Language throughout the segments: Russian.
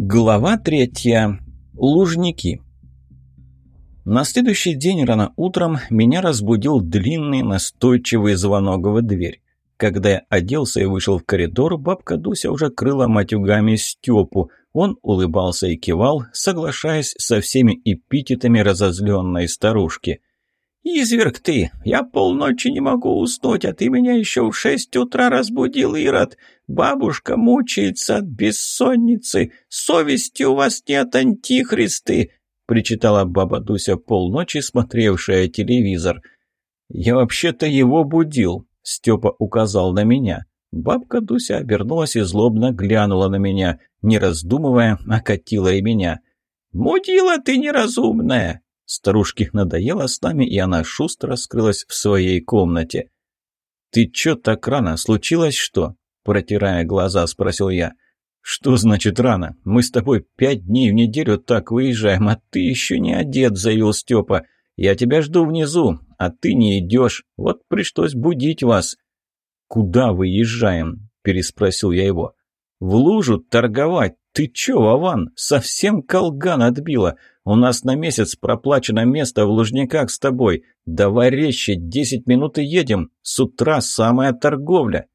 Глава третья. Лужники. На следующий день рано утром меня разбудил длинный настойчивый звонок в дверь. Когда я оделся и вышел в коридор, бабка Дуся уже крыла матюгами Степу. Он улыбался и кивал, соглашаясь со всеми эпитетами разозленной старушки. «Изверг ты! Я полночи не могу уснуть, а ты меня еще в шесть утра разбудил, Ирод! Бабушка мучается от бессонницы! Совести у вас нет, антихристы!» причитала баба Дуся полночи, смотревшая телевизор. «Я вообще-то его будил», — Степа указал на меня. Бабка Дуся обернулась и злобно глянула на меня, не раздумывая, окатила и меня. «Мудила ты неразумная!» Старушке надоело с нами, и она шустро скрылась в своей комнате. «Ты чё так рано? Случилось что?» Протирая глаза, спросил я. «Что значит рано? Мы с тобой пять дней в неделю так выезжаем, а ты еще не одет», — заявил Степа. «Я тебя жду внизу, а ты не идешь. Вот пришлось будить вас». «Куда выезжаем?» — переспросил я его. «В лужу торговать. Ты чё, Вован, совсем колган отбила? У нас на месяц проплачено место в Лужниках с тобой. Давай резче, десять минут и едем. С утра самая торговля».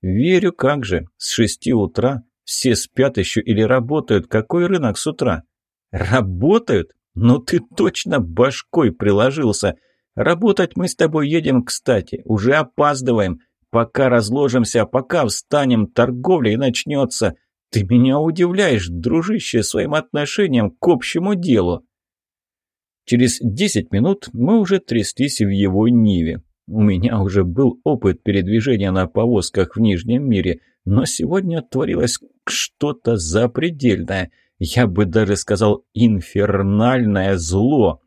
«Верю, как же. С шести утра все спят еще или работают. Какой рынок с утра? Работают? Ну ты точно башкой приложился. Работать мы с тобой едем, кстати. Уже опаздываем. Пока разложимся, пока встанем, торговля и начнется. Ты меня удивляешь, дружище, своим отношением к общему делу. Через десять минут мы уже тряслись в его Ниве. У меня уже был опыт передвижения на повозках в Нижнем мире, но сегодня творилось что-то запредельное, я бы даже сказал инфернальное зло.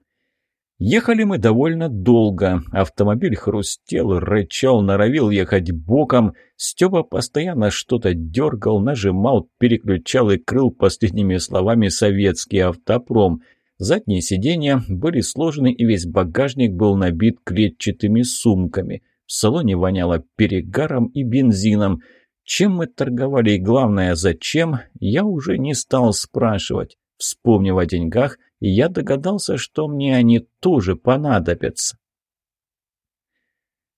Ехали мы довольно долго. Автомобиль хрустел, рычал, норовил ехать боком. Степа постоянно что-то дергал, нажимал, переключал и крыл последними словами советский автопром. Задние сиденья были сложены, и весь багажник был набит клетчатыми сумками. В салоне воняло перегаром и бензином – чем мы торговали и, главное, зачем, я уже не стал спрашивать. Вспомнив о деньгах, я догадался, что мне они тоже понадобятся.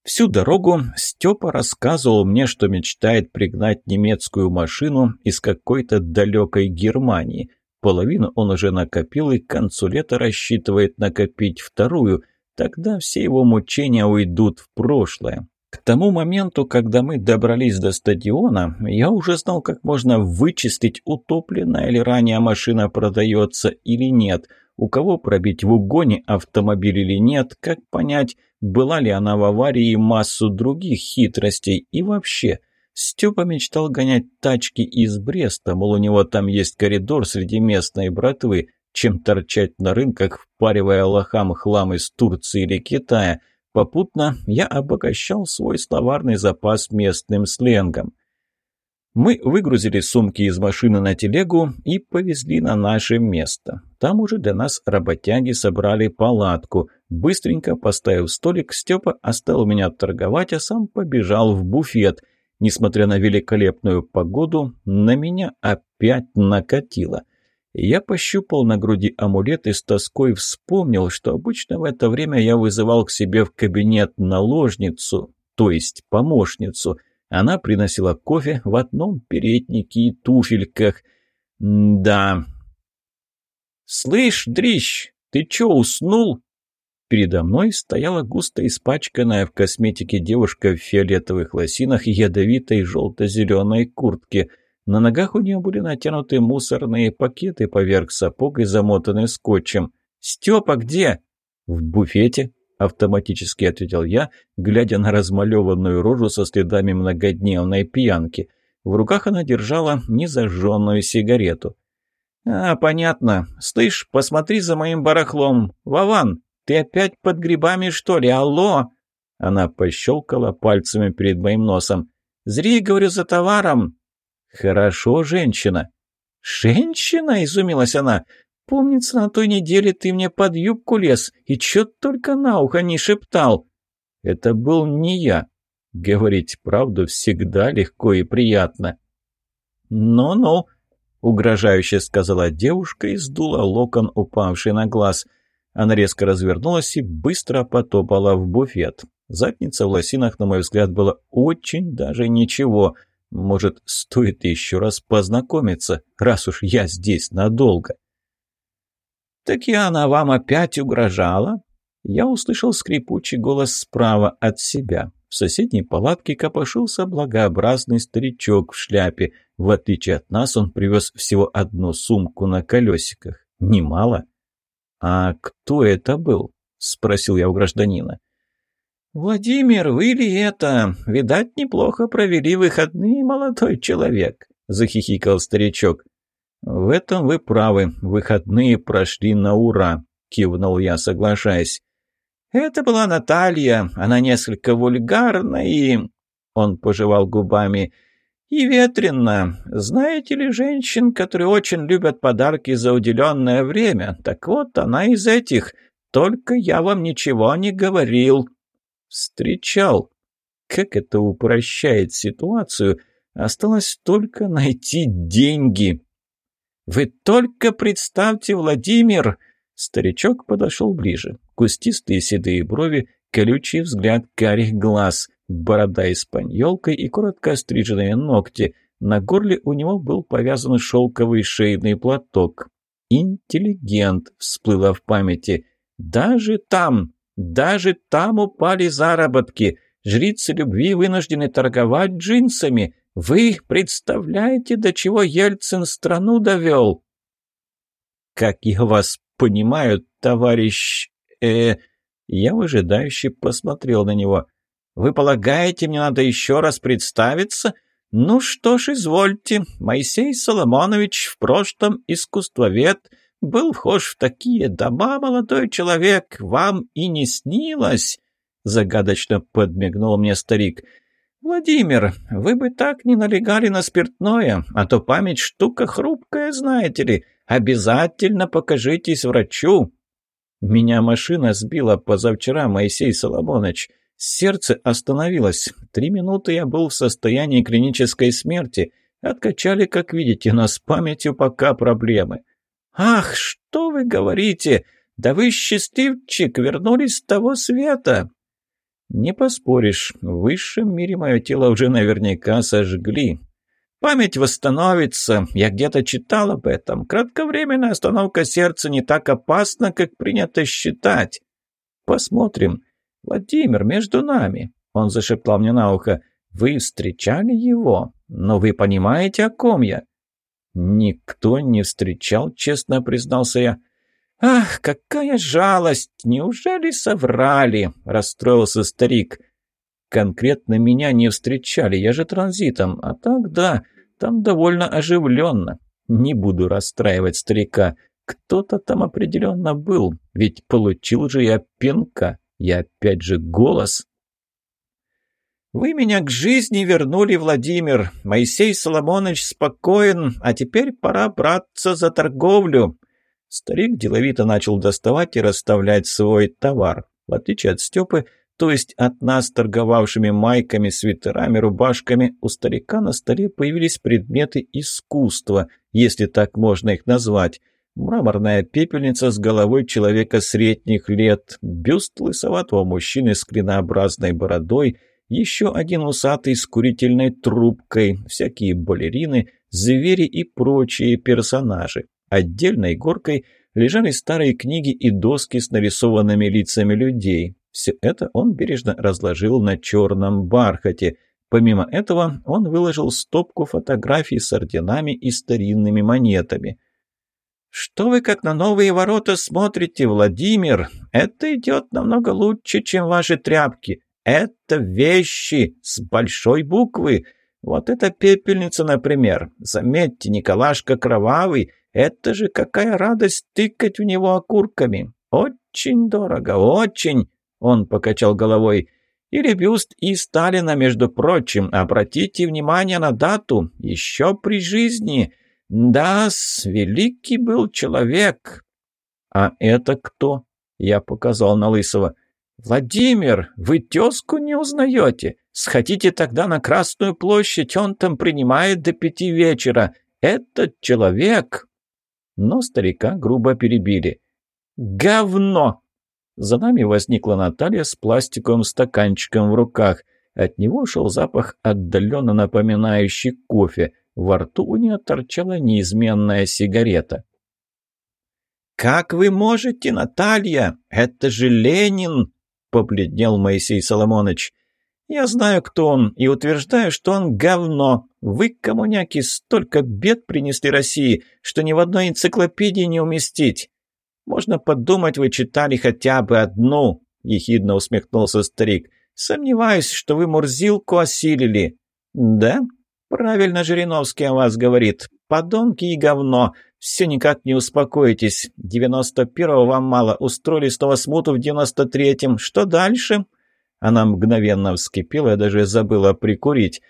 Всю дорогу Степа рассказывал мне, что мечтает пригнать немецкую машину из какой-то далекой Германии. Половину он уже накопил и к концу лета рассчитывает накопить вторую. Тогда все его мучения уйдут в прошлое. К тому моменту, когда мы добрались до стадиона, я уже знал, как можно вычислить, утопленная ли ранее машина продается или нет, у кого пробить в угоне автомобиль или нет, как понять, была ли она в аварии и массу других хитростей. И вообще, Степа мечтал гонять тачки из Бреста, мол, у него там есть коридор среди местной братвы, чем торчать на рынках, впаривая лохам хлам из Турции или Китая – Попутно я обогащал свой словарный запас местным сленгом. Мы выгрузили сумки из машины на телегу и повезли на наше место. Там уже для нас работяги собрали палатку. Быстренько поставив столик, Степа оставил меня торговать, а сам побежал в буфет. Несмотря на великолепную погоду, на меня опять накатило – я пощупал на груди амулет и с тоской вспомнил, что обычно в это время я вызывал к себе в кабинет наложницу, то есть помощницу. Она приносила кофе в одном переднике и туфельках. М да. «Слышь, дрищ, ты чё, уснул?» Передо мной стояла густо испачканная в косметике девушка в фиолетовых лосинах и ядовитой желто-зеленой куртке – на ногах у нее были натянуты мусорные пакеты поверх сапог и замотаны скотчем. «Степа где?» «В буфете», — автоматически ответил я, глядя на размалеванную рожу со следами многодневной пьянки. В руках она держала незажженную сигарету. «А, понятно. Слышь, посмотри за моим барахлом. Вован, ты опять под грибами, что ли? Алло!» Она пощелкала пальцами перед моим носом. «Зри, говорю, за товаром!» «Хорошо, женщина». «Женщина?» – изумилась она. «Помнится, на той неделе ты мне под юбку лез и чё только на ухо не шептал». «Это был не я. Говорить правду всегда легко и приятно». «Ну-ну». угрожающе сказала девушка и сдула локон, упавший на глаз. Она резко развернулась и быстро потопала в буфет. Задница в лосинах, на мой взгляд, была очень даже ничего. Может, стоит еще раз познакомиться, раз уж я здесь надолго. «Так и она вам опять угрожала?» Я услышал скрипучий голос справа от себя. В соседней палатке копошился благообразный старичок в шляпе. В отличие от нас, он привез всего одну сумку на колесиках. Немало. «А кто это был?» — спросил я у гражданина. «Владимир, вы ли это? Видать, неплохо провели выходные, молодой человек», — захихикал старичок. «В этом вы правы. Выходные прошли на ура», — кивнул я, соглашаясь. «Это была Наталья. Она несколько вульгарна и...» Он пожевал губами. «И ветрено. Знаете ли женщин, которые очень любят подарки за уделенное время? Так вот, она из этих. Только я вам ничего не говорил». «Встречал. Как это упрощает ситуацию? Осталось только найти деньги». «Вы только представьте, Владимир!» Старичок подошел ближе. Кустистые седые брови, колючий взгляд карих глаз, борода испаньолкой и коротко стриженные ногти. На горле у него был повязан шелковый шейный платок. «Интеллигент» всплыло в памяти. «Даже там, даже там упали заработки. Жрицы любви вынуждены торговать джинсами. Вы представляете, до чего Ельцин страну довел?» «Как я вас понимаю, товарищ э Я выжидающе посмотрел на него. «Вы полагаете, мне надо еще раз представиться? Ну что ж, извольте. Моисей Соломонович в прошлом искусствовед, был вхож в такие дома, молодой человек, вам и не снилось?» Загадочно подмигнул мне старик. «Владимир, вы бы так не налегали на спиртное, а то память штука хрупкая, знаете ли. Обязательно покажитесь врачу. Меня машина сбила позавчера, Моисей Соломонович. Сердце остановилось. Три минуты я был в состоянии клинической смерти. Откачали, как видите, но с памятью пока проблемы. «Ах, что вы говорите? Да вы счастливчик, вернулись с того света!» «Не поспоришь, в высшем мире мое тело уже наверняка сожгли. Память восстановится. Я где-то читал об этом. Кратковременная остановка сердца не так опасна, как принято считать. Посмотрим. Владимир, между нами. Он зашептал мне на ухо. Вы встречали его? Но вы понимаете, о ком я? Никто не встречал, честно признался я. «Ах, какая жалость! Неужели соврали?» – расстроился старик. «Конкретно меня не встречали, я же транзитом, а так да, там довольно оживленно. Не буду расстраивать старика. Кто-то там определенно был, ведь получил же я пинка. И опять же голос. «Вы меня к жизни вернули, Владимир. Моисей Соломонович спокоен, а теперь пора браться за торговлю». Старик деловито начал доставать и расставлять свой товар. В отличие от Степы, то есть от нас, торговавшими майками, свитерами, рубашками, у старика на столе появились предметы искусства, если так можно их назвать. Мраморная пепельница с головой человека средних лет, бюст лысоватого мужчины с клинообразной бородой, еще один усатый с курительной трубкой, всякие балерины, звери и прочие персонажи. Отдельной горкой лежали старые книги и доски с нарисованными лицами людей. Все это он бережно разложил на черном бархате. Помимо этого, он выложил стопку фотографий с орденами и старинными монетами. «Что вы как на новые ворота смотрите, Владимир? Это идет намного лучше, чем ваши тряпки. Это вещи с большой буквы. Вот эта пепельница, например. Заметьте, Николашка кровавый. Это же какая радость тыкать в него окурками. Очень дорого, очень. Он покачал головой. «Или бюст и Сталина, между прочим. Обратите внимание на дату. Еще при жизни. Да великий был человек». «А это кто?» Я показал на Лысого. «Владимир, вы тезку не узнаете? Сходите тогда на Красную площадь, он там принимает до пяти вечера. Этот человек...» Но старика грубо перебили. «Говно!» За нами возникла Наталья с пластиковым стаканчиком в руках. От него шел запах, отдаленно напоминающий кофе. Во рту у нее торчала неизменная сигарета. «Как вы можете, Наталья? Это же Ленин!» — побледнел Моисей Соломонович. «Я знаю, кто он, и утверждаю, что он говно. Вы, коммуняки, столько бед принесли России, что ни в одной энциклопедии не уместить. Можно подумать, вы читали хотя бы одну», — ехидно усмехнулся старик. «Сомневаюсь, что вы Мурзилку осилили». «Да? Правильно Жириновский о вас говорит. Подонки и говно. Все никак не успокоитесь. Девяносто первого вам мало. Устроили снова смуту в девяносто третьем. Что дальше?» Она мгновенно вскипела и даже забыла прикурить.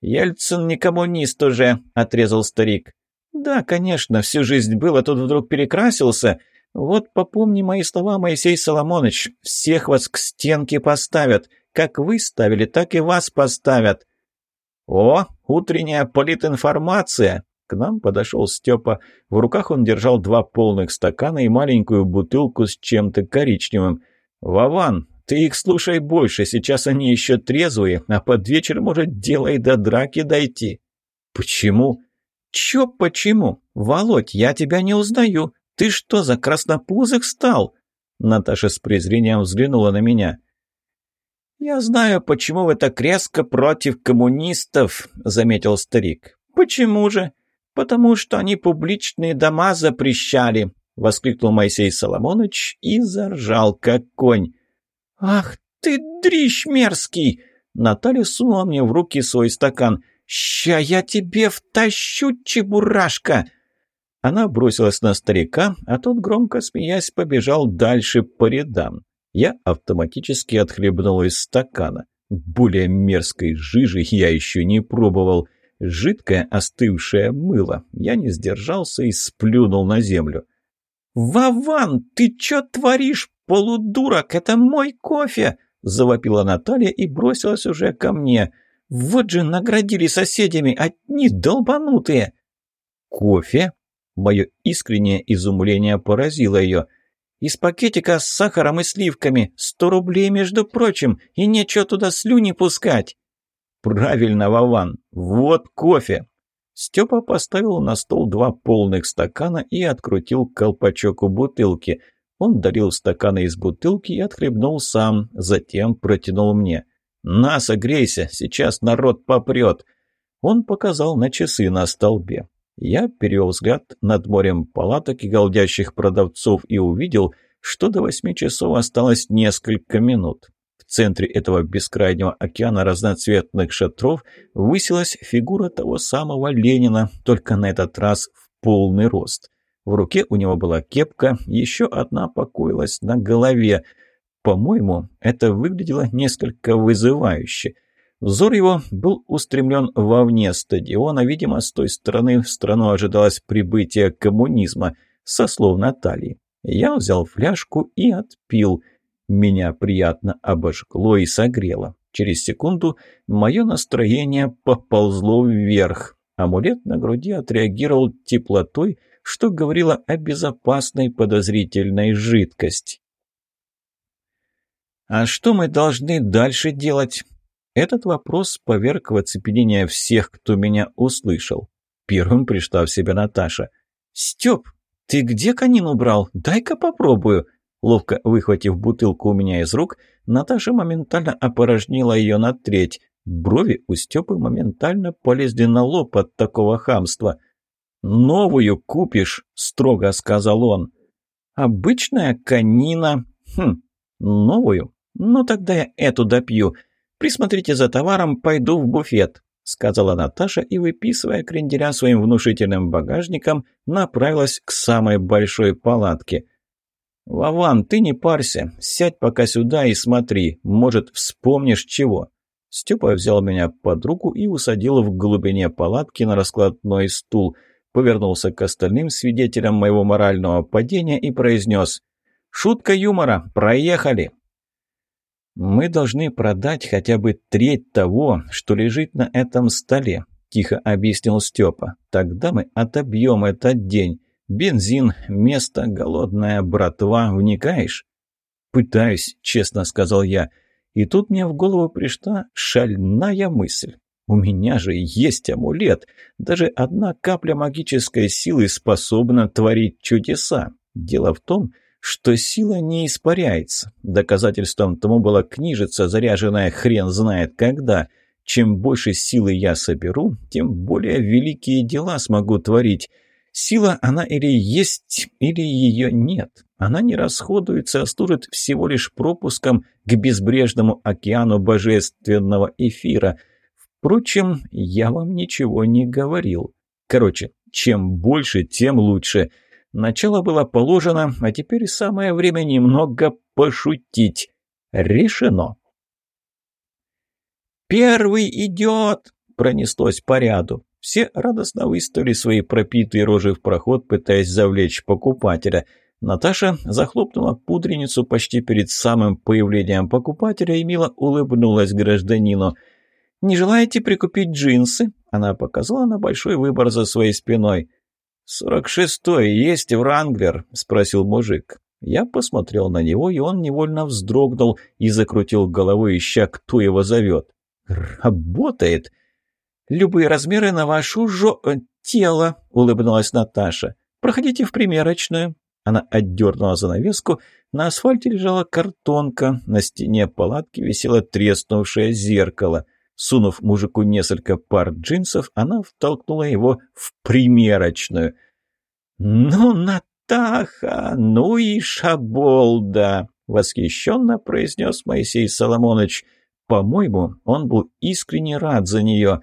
«Ельцин не коммунист уже», — отрезал старик. «Да, конечно, всю жизнь был, а тут вдруг перекрасился. Вот попомни мои слова, Моисей Соломонович, всех вас к стенке поставят. Как вы ставили, так и вас поставят. О, утренняя политинформация! К нам подошел Степа. В руках он держал два полных стакана и маленькую бутылку с чем-то коричневым. «Вован, ты их слушай больше, сейчас они еще трезвые, а под вечер может дело и до драки дойти». «Почему?» «Чё почему? Володь, я тебя не узнаю. «Ты что, за краснопузых стал?» Наташа с презрением взглянула на меня. «Я знаю, почему вы так резко против коммунистов», — заметил старик. «Почему же?» «Потому что они публичные дома запрещали», — воскликнул Моисей Соломонович и заржал, как конь. «Ах ты, дрищ мерзкий!» Наталья сунула мне в руки свой стакан. «Ща я тебе втащу, чебурашка!» Она бросилась на старика, а тот, громко смеясь, побежал дальше по рядам. Я автоматически отхлебнул из стакана. Более мерзкой жижи я еще не пробовал. Жидкое остывшее мыло. Я не сдержался и сплюнул на землю. «Вован, ты чё творишь, полудурок? Это мой кофе!» Завопила Наталья и бросилась уже ко мне. «Вот же наградили соседями, одни долбанутые!» «Кофе?» Мое искреннее изумление поразило ее. «Из пакетика с сахаром и сливками. Сто рублей, между прочим, и нечего туда слюни пускать». «Правильно, Вован. Вот кофе». Степа поставил на стол два полных стакана и открутил колпачок у бутылки. Он дарил стаканы из бутылки и отхлебнул сам, затем протянул мне. «На, согрейся, сейчас народ попрет». Он показал на часы на столбе. Я перевел взгляд над морем палаток и голдящих продавцов и увидел, что до восьми часов осталось несколько минут. В центре этого бескрайнего океана разноцветных шатров высилась фигура того самого Ленина, только на этот раз в полный рост. В руке у него была кепка, еще одна покоилась на голове. По-моему, это выглядело несколько вызывающе – Взор его был устремлен вовне стадиона, видимо, с той стороны в страну ожидалось прибытие коммунизма, со слов Натальи. Я взял фляжку и отпил. Меня приятно обожгло и согрело. Через секунду мое настроение поползло вверх. Амулет на груди отреагировал теплотой, что говорило о безопасной подозрительной жидкости. «А что мы должны дальше делать?» Этот вопрос поверг в оцепенение всех, кто меня услышал. Первым пришла в себя Наташа. «Степ, ты где конину брал? Дай-ка попробую!» Ловко выхватив бутылку у меня из рук, Наташа моментально опорожнила ее на треть. Брови у Степы моментально полезли на лоб от такого хамства. «Новую купишь», — строго сказал он. «Обычная конина. Хм, новую? Ну тогда я эту допью. «Присмотрите за товаром, пойду в буфет», — сказала Наташа и, выписывая кренделя своим внушительным багажником, направилась к самой большой палатке. «Вован, ты не парься, сядь пока сюда и смотри, может, вспомнишь чего». Степа взял меня под руку и усадил в глубине палатки на раскладной стул, повернулся к остальным свидетелям моего морального падения и произнес «Шутка юмора, проехали!» Мы должны продать хотя бы треть того, что лежит на этом столе. – тихо объяснил Степа. «Тогда мы отобьем этот день. Бензин, место, голодная братва. Вникаешь?» «Пытаюсь», – честно сказал я. И тут мне в голову пришла шальная мысль. У меня же есть амулет. Даже одна капля магической силы способна творить чудеса. Дело в том, что сила не испаряется. Доказательством тому была книжица, заряженная хрен знает когда. Чем больше силы я соберу, тем более великие дела смогу творить. Сила она или есть, или ее нет. Она не расходуется, а служит всего лишь пропуском к безбрежному океану божественного эфира. Впрочем, я вам ничего не говорил. Короче, чем больше, тем лучше. Начало было положено, а теперь самое время немного пошутить. Решено. «Первый идет!» – пронеслось по ряду. Все радостно выставили свои пропитые рожи в проход, пытаясь завлечь покупателя. Наташа захлопнула пудреницу почти перед самым появлением покупателя и мило улыбнулась гражданину. «Не желаете прикупить джинсы?» Она показала на большой выбор за своей спиной. «Сорок шестой есть Вранглер?» – спросил мужик. Я посмотрел на него, и он невольно вздрогнул и закрутил головой, ища, кто его зовет. «Работает!» «Любые размеры на вашу жо... Э, тело», — улыбнулась Наташа. «Проходите в примерочную». Она отдернула занавеску. На асфальте лежала картонка. На стене палатки висело треснувшее зеркало. Сунув мужику несколько пар джинсов, она втолкнула его в примерочную. «Ну, Натаха, ну и шаболда!» — восхищенно произнес Моисей Соломонович. «По-моему, он был искренне рад за нее».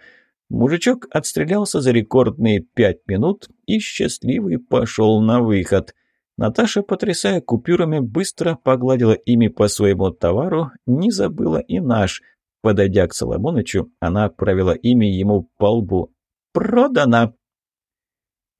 Мужичок отстрелялся за рекордные пять минут и счастливый пошел на выход. Наташа, потрясая купюрами, быстро погладила ими по своему товару, не забыла и наш. Подойдя к Соломонычу, она провела ими ему по лбу. «Продано!»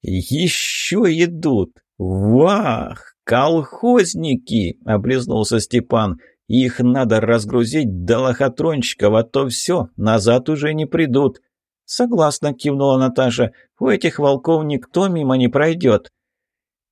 «Еще идут! Вах! Колхозники!» — облизнулся Степан. «Их надо разгрузить до лохотронщиков, а то все, назад уже не придут». «Согласна», — кивнула Наташа. «У этих волков никто мимо не пройдет».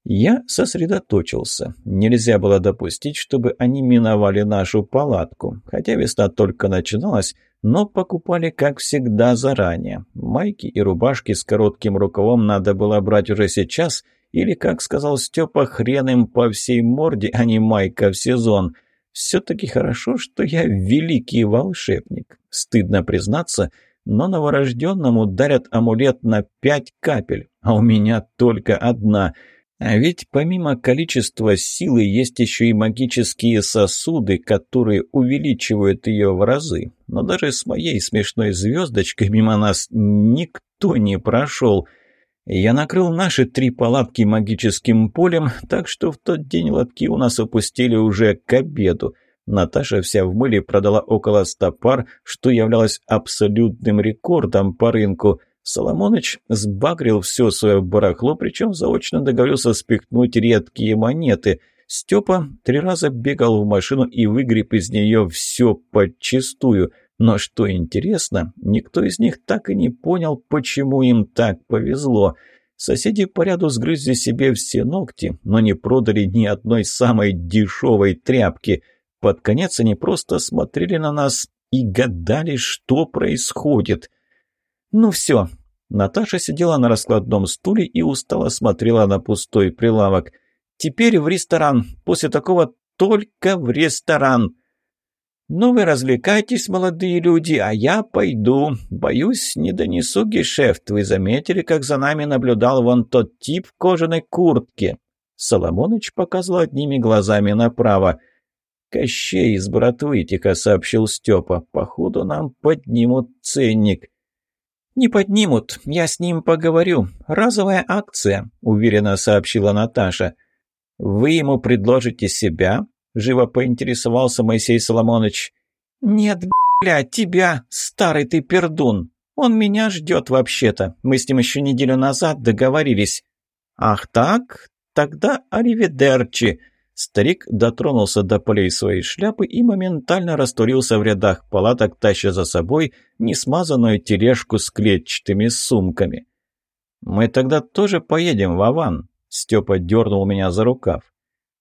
Я сосредоточился. Нельзя было допустить, чтобы они миновали нашу палатку. Хотя весна только начиналась, но покупали, как всегда, заранее. Майки и рубашки с коротким рукавом надо было брать уже сейчас, или, как сказал Степа, хрен им по всей морде, а не майка в сезон. Все-таки хорошо, что я великий волшебник. Стыдно признаться, но новорожденному дарят амулет на пять капель, а у меня только одна. А ведь помимо количества силы есть еще и магические сосуды, которые увеличивают ее в разы. Но даже с моей смешной звездочкой мимо нас никто не прошел. Я накрыл наши три палатки магическим полем, так что в тот день лотки у нас опустили уже к обеду. Наташа вся в мыле продала около ста пар, что являлось абсолютным рекордом по рынку. Соломоныч сбагрил все свое барахло, причем заочно договорился спихнуть редкие монеты. Степа три раза бегал в машину и выгреб из нее все подчистую. Но что интересно, никто из них так и не понял, почему им так повезло. Соседи по ряду сгрызли себе все ногти, но не продали ни одной самой дешевой тряпки – под конец они просто смотрели на нас и гадали, что происходит. Ну все. Наташа сидела на раскладном стуле и устало смотрела на пустой прилавок. Теперь в ресторан. После такого только в ресторан. «Ну вы развлекайтесь, молодые люди, а я пойду. Боюсь, не донесу гешефт. Вы заметили, как за нами наблюдал вон тот тип в кожаной куртке?» Соломоныч показал одними глазами направо. «Кощей из братвы», — тихо сообщил Степа. «Походу нам поднимут ценник». «Не поднимут, я с ним поговорю. Разовая акция», — уверенно сообщила Наташа. «Вы ему предложите себя?» — живо поинтересовался Моисей Соломонович. «Нет, бля, тебя, старый ты пердун. Он меня ждет вообще-то. Мы с ним еще неделю назад договорились». «Ах так? Тогда аривидерчи». Старик дотронулся до полей своей шляпы и моментально растворился в рядах палаток, таща за собой несмазанную тележку с клетчатыми сумками. «Мы тогда тоже поедем, Вован», — Степа дернул меня за рукав.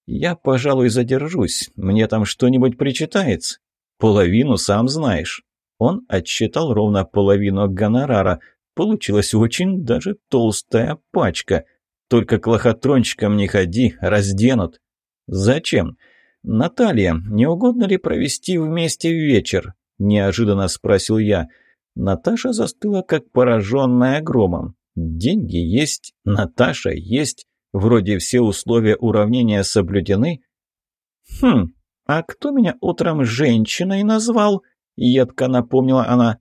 «Я, пожалуй, задержусь. Мне там что-нибудь причитается? Половину сам знаешь». Он отсчитал ровно половину гонорара. Получилась очень даже толстая пачка. Только к лохотрончикам не ходи, разденут. «Зачем?» «Наталья, не угодно ли провести вместе вечер?» – неожиданно спросил я. Наташа застыла, как пораженная громом. «Деньги есть, Наташа есть, вроде все условия уравнения соблюдены». «Хм, а кто меня утром женщиной назвал?» – едко напомнила она.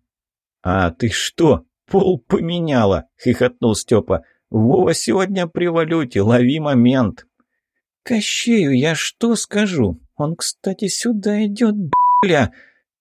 «А ты что, пол поменяла?» – хихотнул Степа. «Вова сегодня при валюте, лови момент». «Кощею я что скажу? Он, кстати, сюда идет, бля!»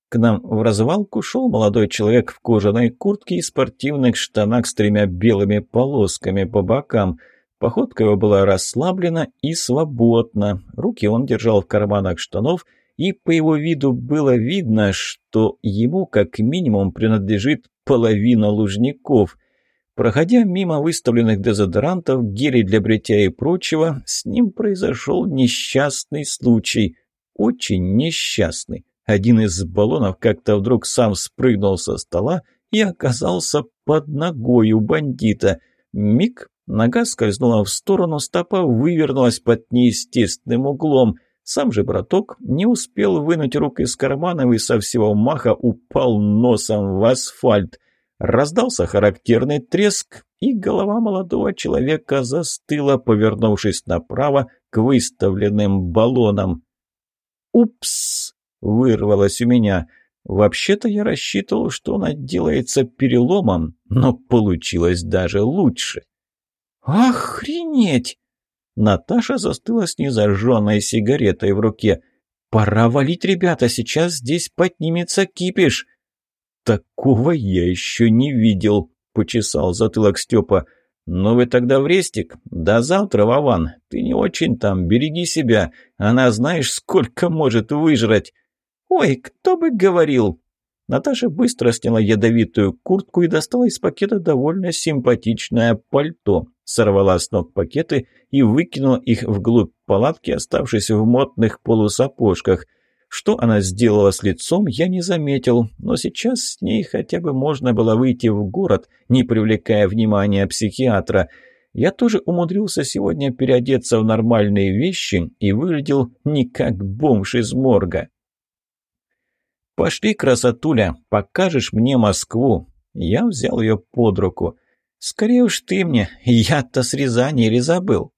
К нам в развалку шел молодой человек в кожаной куртке и спортивных штанах с тремя белыми полосками по бокам. Походка его была расслаблена и свободна. Руки он держал в карманах штанов, и по его виду было видно, что ему как минимум принадлежит половина лужников. Проходя мимо выставленных дезодорантов, гелей для бритья и прочего, с ним произошел несчастный случай. Очень несчастный. Один из баллонов как-то вдруг сам спрыгнул со стола и оказался под ногой у бандита. Миг, нога скользнула в сторону, стопа вывернулась под неестественным углом. Сам же браток не успел вынуть рук из карманов и со всего маха упал носом в асфальт – Раздался характерный треск, и голова молодого человека застыла, повернувшись направо к выставленным баллонам. «Упс!» — вырвалось у меня. Вообще-то я рассчитывал, что он отделается переломом, но получилось даже лучше. «Охренеть!» Наташа застыла с незажженной сигаретой в руке. «Пора валить, ребята, сейчас здесь поднимется кипиш!» «Такого я еще не видел», — почесал затылок Степа. «Ну вы тогда в рестик? До завтра, Вован. Ты не очень там, береги себя. Она знаешь, сколько может выжрать». «Ой, кто бы говорил!» Наташа быстро сняла ядовитую куртку и достала из пакета довольно симпатичное пальто. Сорвала с ног пакеты и выкинула их вглубь палатки, оставшись в модных полусапожках – что она сделала с лицом, я не заметил, но сейчас с ней хотя бы можно было выйти в город, не привлекая внимания психиатра. Я тоже умудрился сегодня переодеться в нормальные вещи и выглядел не как бомж из морга. «Пошли, красотуля, покажешь мне Москву». Я взял ее под руку. «Скорее уж ты мне, я-то с Рязани или забыл?»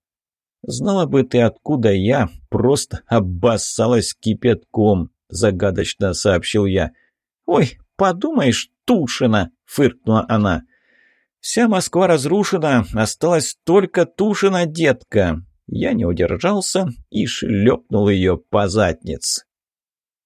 «Знала бы ты, откуда я, просто обоссалась кипятком», — загадочно сообщил я. «Ой, подумаешь, Тушина!» — фыркнула она. «Вся Москва разрушена, осталась только Тушина, детка!» Я не удержался и шлепнул ее по заднице.